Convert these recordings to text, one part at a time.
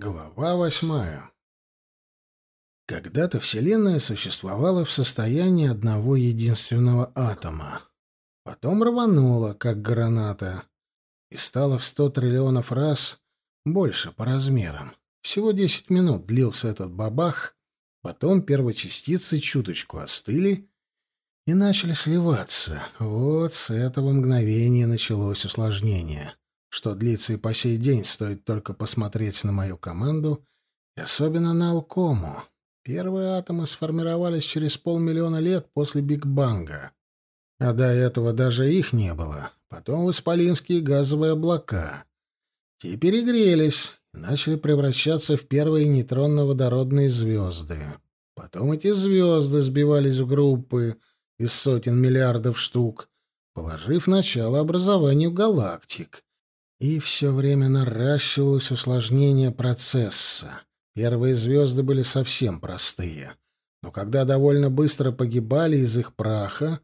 Глава восьмая. Когда-то Вселенная существовала в состоянии одного единственного атома. Потом рванула, как граната, и стала в сто триллионов раз больше по размерам. Всего десять минут длился этот бабах, потом первочастицы чуточку остыли и начали сливаться. Вот с этого мгновения началось усложнение что длится и по сей день, стоит только посмотреть на мою команду, и особенно на Алкому. Первые атомы сформировались через полмиллиона лет после Биг-Банга, а до этого даже их не было. Потом исполинские газовые облака. Те перегрелись и начали превращаться в первые нейтронно-водородные звезды. Потом эти звезды сбивались в группы из сотен миллиардов штук, положив начало образованию галактик — и все время наращивалось усложнение процесса. Первые звезды были совсем простые. Но когда довольно быстро погибали из их праха,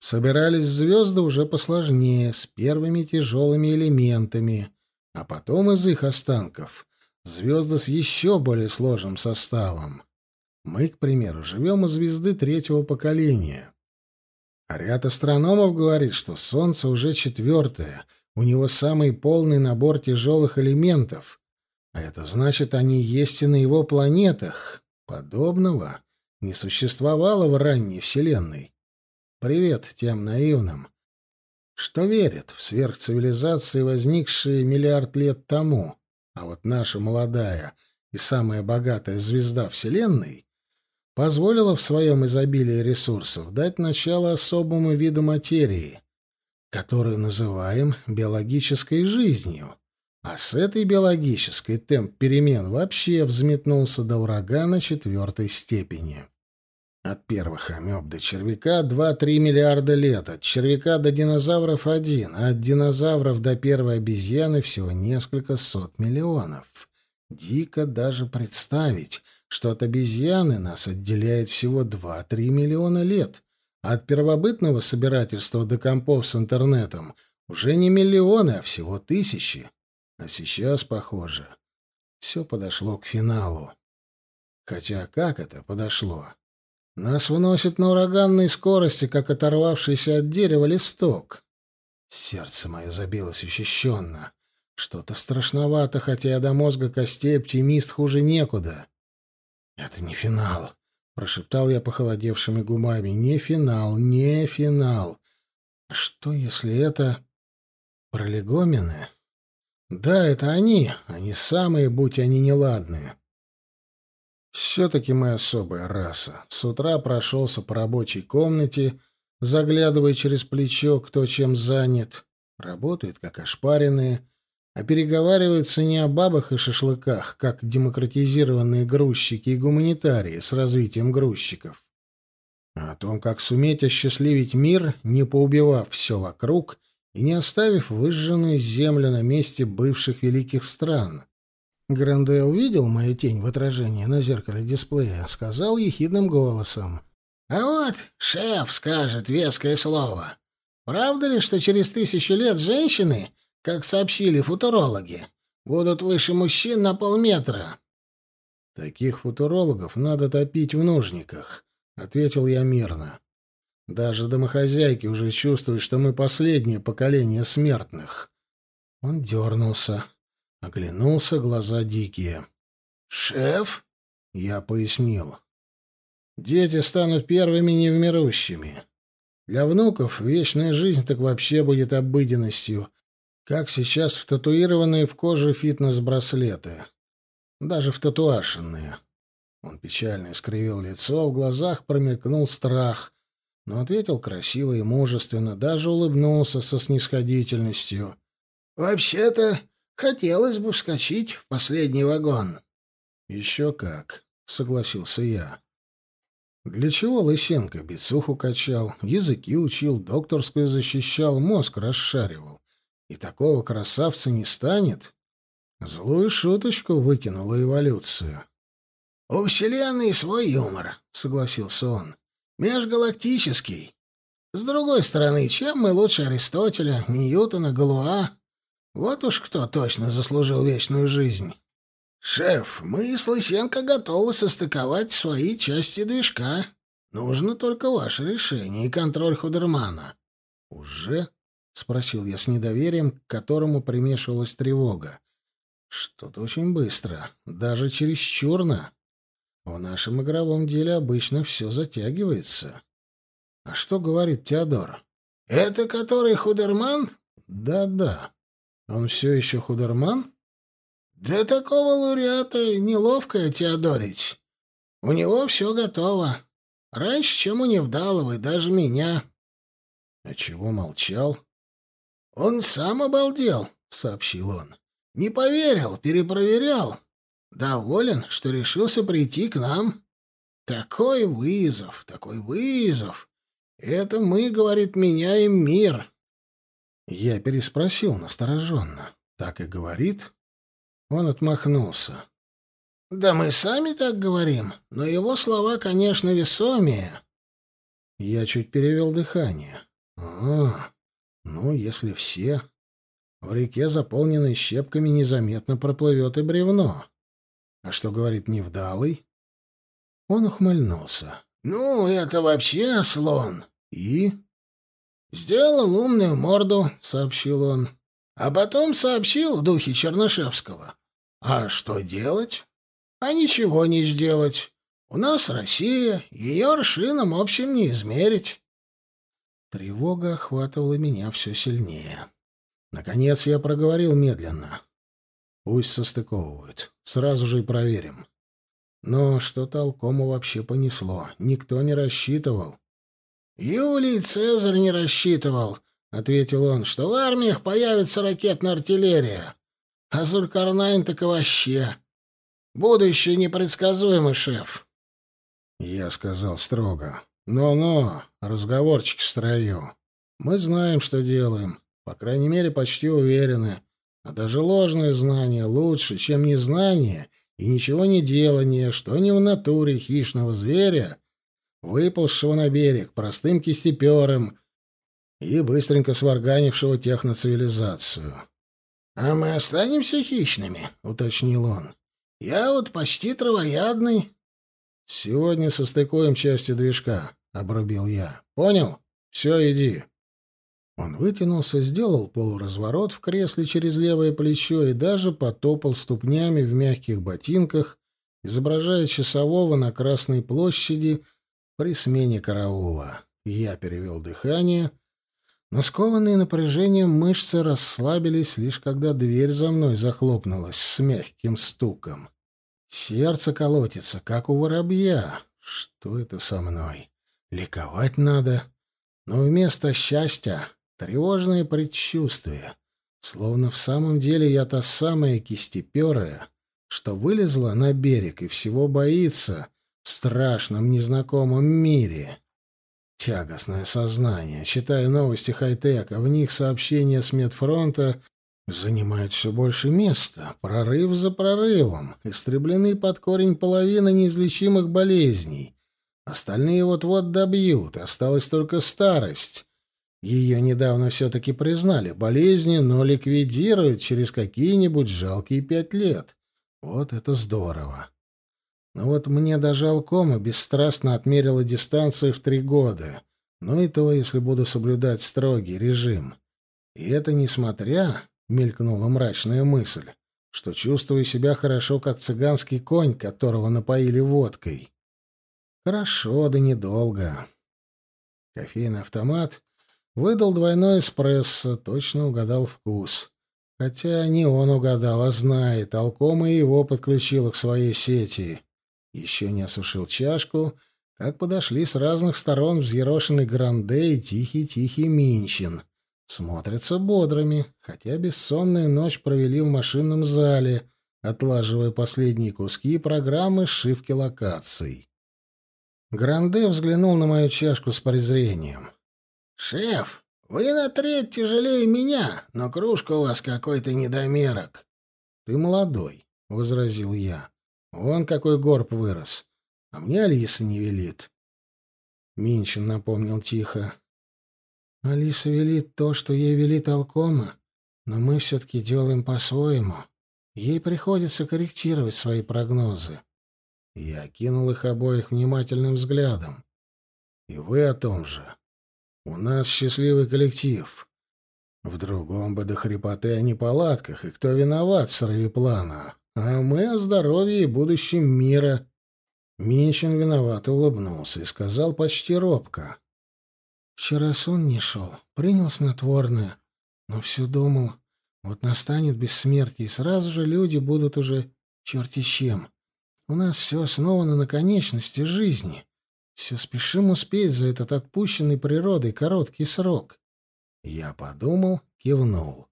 собирались звезды уже посложнее, с первыми тяжелыми элементами, а потом из их останков звезды с еще более сложным составом. Мы, к примеру, живем у звезды третьего поколения. А ряд астрономов говорит, что Солнце уже четвертое — у него самый полный набор тяжелых элементов, а это значит, они есть и на его планетах. Подобного не существовало в ранней Вселенной. Привет тем наивным, что верят в сверхцивилизации, возникшие миллиард лет тому, а вот наша молодая и самая богатая звезда Вселенной позволила в своем изобилии ресурсов дать начало особому виду материи — которую называем биологической жизнью. А с этой биологической темп перемен вообще взметнулся до урагана четвертой степени. От первых амеб до червяка 2-3 миллиарда лет, от червяка до динозавров один, а от динозавров до первой обезьяны всего несколько сот миллионов. Дико даже представить, что от обезьяны нас отделяет всего 2-3 миллиона лет, от первобытного собирательства до компов с интернетом уже не миллионы, а всего тысячи. А сейчас, похоже, все подошло к финалу. Хотя как это подошло? Нас выносит на ураганной скорости, как оторвавшийся от дерева листок. Сердце мое забилось учащенно. Что-то страшновато, хотя я до мозга костей оптимист хуже некуда. Это не финал. Прошептал я похолодевшими губами. Не финал, не финал. А что, если это... Пролегомены? Да, это они. Они самые, будь они неладные. Все-таки мы особая раса. С утра прошелся по рабочей комнате, заглядывая через плечо, кто чем занят. Работают, как ошпаренные, а переговариваются не о бабах и шашлыках, как демократизированные грузчики и гуманитарии с развитием грузчиков, а о том, как суметь осчастливить мир, не поубивав все вокруг и не оставив выжженную землю на месте бывших великих стран. Гранде увидел мою тень в отражении на зеркале дисплея, сказал ехидным голосом. «А вот шеф скажет веское слово. Правда ли, что через тысячу лет женщины как сообщили футурологи, будут выше мужчин на полметра. Таких футурологов надо топить в нужниках, ответил я мирно. Даже домохозяйки уже чувствуют, что мы последнее поколение смертных. Он дернулся, оглянулся, глаза дикие. «Шеф?» — я пояснил. «Дети станут первыми невмирущими. Для внуков вечная жизнь так вообще будет обыденностью, как сейчас в татуированные в коже фитнес-браслеты. Даже в татуашенные. Он печально искривил лицо, в глазах промелькнул страх, но ответил красиво и мужественно, даже улыбнулся со снисходительностью. «Вообще-то, хотелось бы вскочить в последний вагон». «Еще как», — согласился я. Для чего Лысенко бицуху качал, языки учил, докторскую защищал, мозг расшаривал? И такого красавца не станет? Злую шуточку выкинула эволюцию. «У Вселенной свой юмор», — согласился он. «Межгалактический. С другой стороны, чем мы лучше Аристотеля, Ньютона, Галуа? Вот уж кто точно заслужил вечную жизнь». «Шеф, мы с Лысенко готовы состыковать свои части движка. Нужно только ваше решение и контроль Худермана». «Уже?» — спросил я с недоверием, к которому примешивалась тревога. «Что-то очень быстро, даже чересчурно. В нашем игровом деле обычно все затягивается». «А что говорит Теодор?» «Это который Худерман?» «Да-да. Он все еще Худерман?» «Да такого лауреата неловко, Теодорич. У него все готово. Раньше, чем у Невдаловой, даже меня». «А чего молчал?» «Он сам обалдел», — сообщил он. «Не поверил, перепроверял. Доволен, что решился прийти к нам. Такой вызов, такой вызов. Это мы, — говорит, — меняем мир». Я переспросил настороженно. «Так и говорит?» Он отмахнулся. «Да мы сами так говорим, но его слова, конечно, весомее». Я чуть перевел дыхание. «А, ну, если все...» В реке, заполненной щепками, незаметно проплывет и бревно. А что говорит невдалый? Он ухмыльнулся. «Ну, это вообще слон». «И?» «Сделал умную морду», — сообщил он. «А потом сообщил в духе Чернышевского. А что делать? А ничего не сделать. У нас Россия, ее аршином общим не измерить. Тревога охватывала меня все сильнее. Наконец я проговорил медленно. Пусть состыковывают. Сразу же и проверим. Но что толкому вообще понесло? Никто не рассчитывал. «Юлий Цезарь не рассчитывал», — ответил он, — «что в армиях появится ракетная артиллерия. А Зулькарнайн так и вообще. Будущее непредсказуемый, шеф. Я сказал строго. «Ну-ну, разговорчик в строю. Мы знаем, что делаем. По крайней мере, почти уверены. А даже ложные знания лучше, чем незнание и ничего не делание, что не в натуре хищного зверя, выползшего на берег простым кистепером и быстренько сварганившего техноцивилизацию. «А мы останемся хищными», — уточнил он. «Я вот почти травоядный». «Сегодня состыкуем части движка», — обрубил я. «Понял? Все, иди». Он вытянулся, сделал полуразворот в кресле через левое плечо и даже потопал ступнями в мягких ботинках, изображая часового на Красной площади при смене караула. Я перевел дыхание — но скованные напряжением мышцы расслабились, лишь когда дверь за мной захлопнулась с мягким стуком. Сердце колотится, как у воробья. Что это со мной? Ликовать надо. Но вместо счастья — тревожное предчувствие. Словно в самом деле я та самая кистеперая, что вылезла на берег и всего боится в страшном незнакомом мире. Тягостное сознание. Читая новости хай-тека, в них сообщения с медфронта занимают все больше места. Прорыв за прорывом. Истреблены под корень половины неизлечимых болезней. Остальные вот-вот добьют. Осталась только старость. Ее недавно все-таки признали болезни, но ликвидируют через какие-нибудь жалкие пять лет. Вот это здорово. Но вот мне даже Алкома бесстрастно отмерила дистанцию в три года. Ну и то, если буду соблюдать строгий режим. И это несмотря, — мелькнула мрачная мысль, — что чувствую себя хорошо, как цыганский конь, которого напоили водкой. Хорошо, да недолго. Кофейный автомат выдал двойной эспрессо, точно угадал вкус. Хотя не он угадал, а знает, Алкома его подключила к своей сети. Еще не осушил чашку, как подошли с разных сторон взъерошенный Гранде и тихий-тихий Минчин. Смотрятся бодрыми, хотя бессонную ночь провели в машинном зале, отлаживая последние куски программы сшивки локаций. Гранде взглянул на мою чашку с презрением. «Шеф, вы на треть тяжелее меня, но кружка у вас какой-то недомерок». «Ты молодой», — возразил я. Вон какой горб вырос. А мне Алиса не велит. Минчин напомнил тихо. Алиса велит то, что ей велит Алкома, но мы все-таки делаем по-своему. Ей приходится корректировать свои прогнозы. Я кинул их обоих внимательным взглядом. И вы о том же. У нас счастливый коллектив. В другом бы до хрипоты о неполадках, и кто виноват в срыве плана. А мы о здоровье и будущем мира. Минчин виновато улыбнулся и сказал почти робко. Вчера сон не шел, принял снотворное, но все думал, вот настанет бессмертие, и сразу же люди будут уже черти чем. У нас все основано на конечности жизни. Все спешим успеть за этот отпущенный природой короткий срок. Я подумал, кивнул.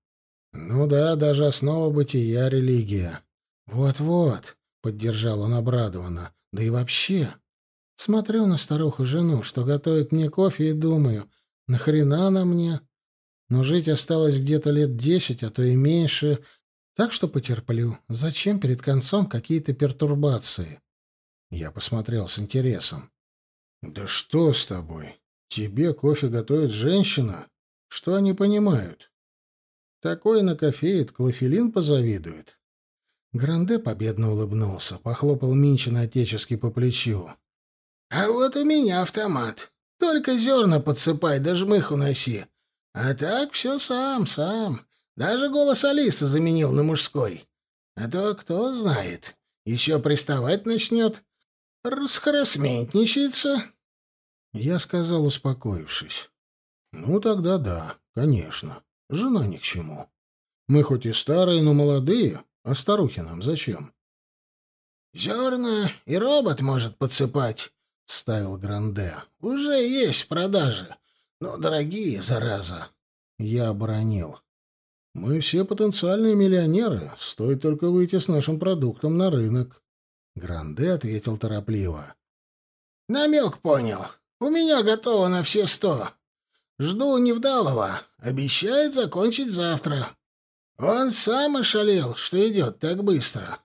Ну да, даже основа бытия — религия. Вот-вот, — поддержал он обрадованно. Да и вообще, смотрю на старуху-жену, что готовит мне кофе, и думаю, нахрена она мне? Но жить осталось где-то лет десять, а то и меньше, так что потерплю. Зачем перед концом какие-то пертурбации? Я посмотрел с интересом. «Да что с тобой? Тебе кофе готовит женщина? Что они понимают?» «Такой накофеет, клофелин позавидует». Гранде победно улыбнулся, похлопал Минчина отечески по плечу. «А вот у меня автомат. Только зерна подсыпай, да жмых уноси. А так все сам, сам. Даже голос Алисы заменил на мужской. А то кто знает, еще приставать начнет, расхарасментничается». Я сказал, успокоившись. «Ну, тогда да, конечно. Жена ни к чему. Мы хоть и старые, но молодые, а старухи нам зачем? — Зерна и робот может подсыпать, — ставил Гранде. — Уже есть в продаже. Но дорогие, зараза. Я оборонил. Мы все потенциальные миллионеры. Стоит только выйти с нашим продуктом на рынок. Гранде ответил торопливо. — Намек понял. У меня готово на все сто. Жду Невдалова. Обещает закончить завтра. Он сам ошалел, что идет так быстро.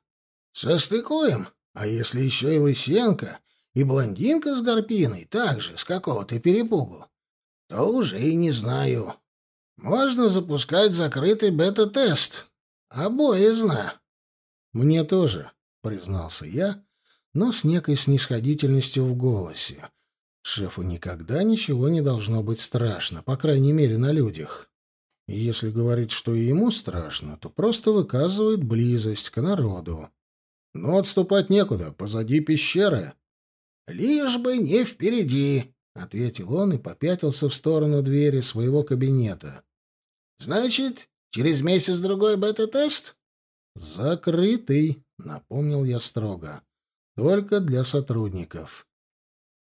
Состыкуем. А если еще и Лысенко, и блондинка с горпиной, также с какого-то перепугу, то уже и не знаю. Можно запускать закрытый бета-тест. Обоезно. Мне тоже, признался я, но с некой снисходительностью в голосе. Шефу никогда ничего не должно быть страшно, по крайней мере, на людях. И если говорит, что и ему страшно, то просто выказывает близость к народу. Но отступать некуда, позади пещеры. «Лишь бы не впереди», — ответил он и попятился в сторону двери своего кабинета. «Значит, через месяц-другой бета-тест?» «Закрытый», — напомнил я строго. «Только для сотрудников».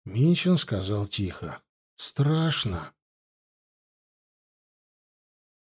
Минчин сказал тихо. «Страшно».